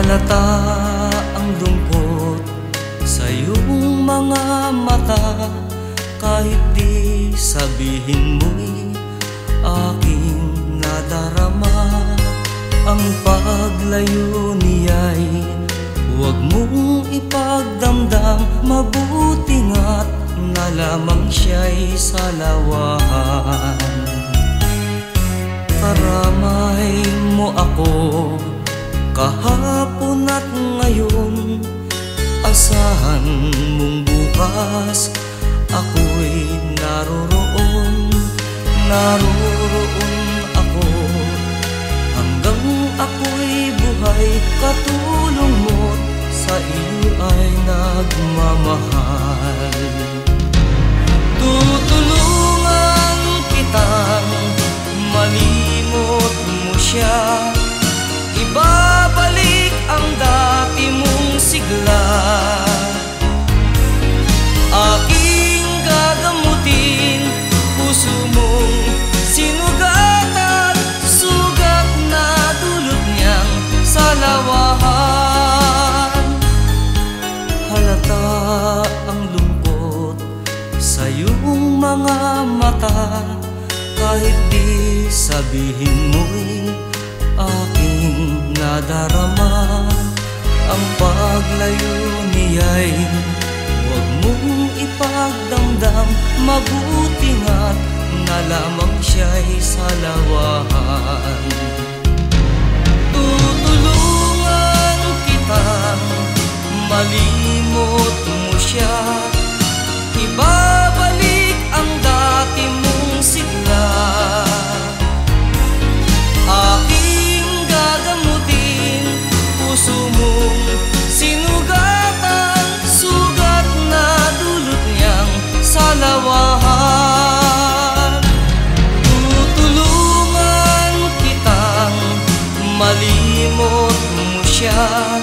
halata ang lungkot sa iyong mga mata. Kahit di sabihin mo'y aking nadarama Ang paglayo niya'y huwag mong ipagdamdam. Mabuting at na lamang siya'y salawahan. Kahapon at ngayon Asahan mong bukas Ako'y naroroon Naroroon ako. Hanggang ako'y buhay Katulong mo't sa iyo ay nagmamahal. Tutulungan kitang malimot mo siya Puso mong sinugatan Sugat na dulot niyang salawahan. Halata ang lungkot sa iyong mga mata Kahit di sabihin mo'y aking nadarama. Ang paglayo niya'y huwag mong ipagdamdam Mabuti nga't na lamang siya'y salawahan một mùa xa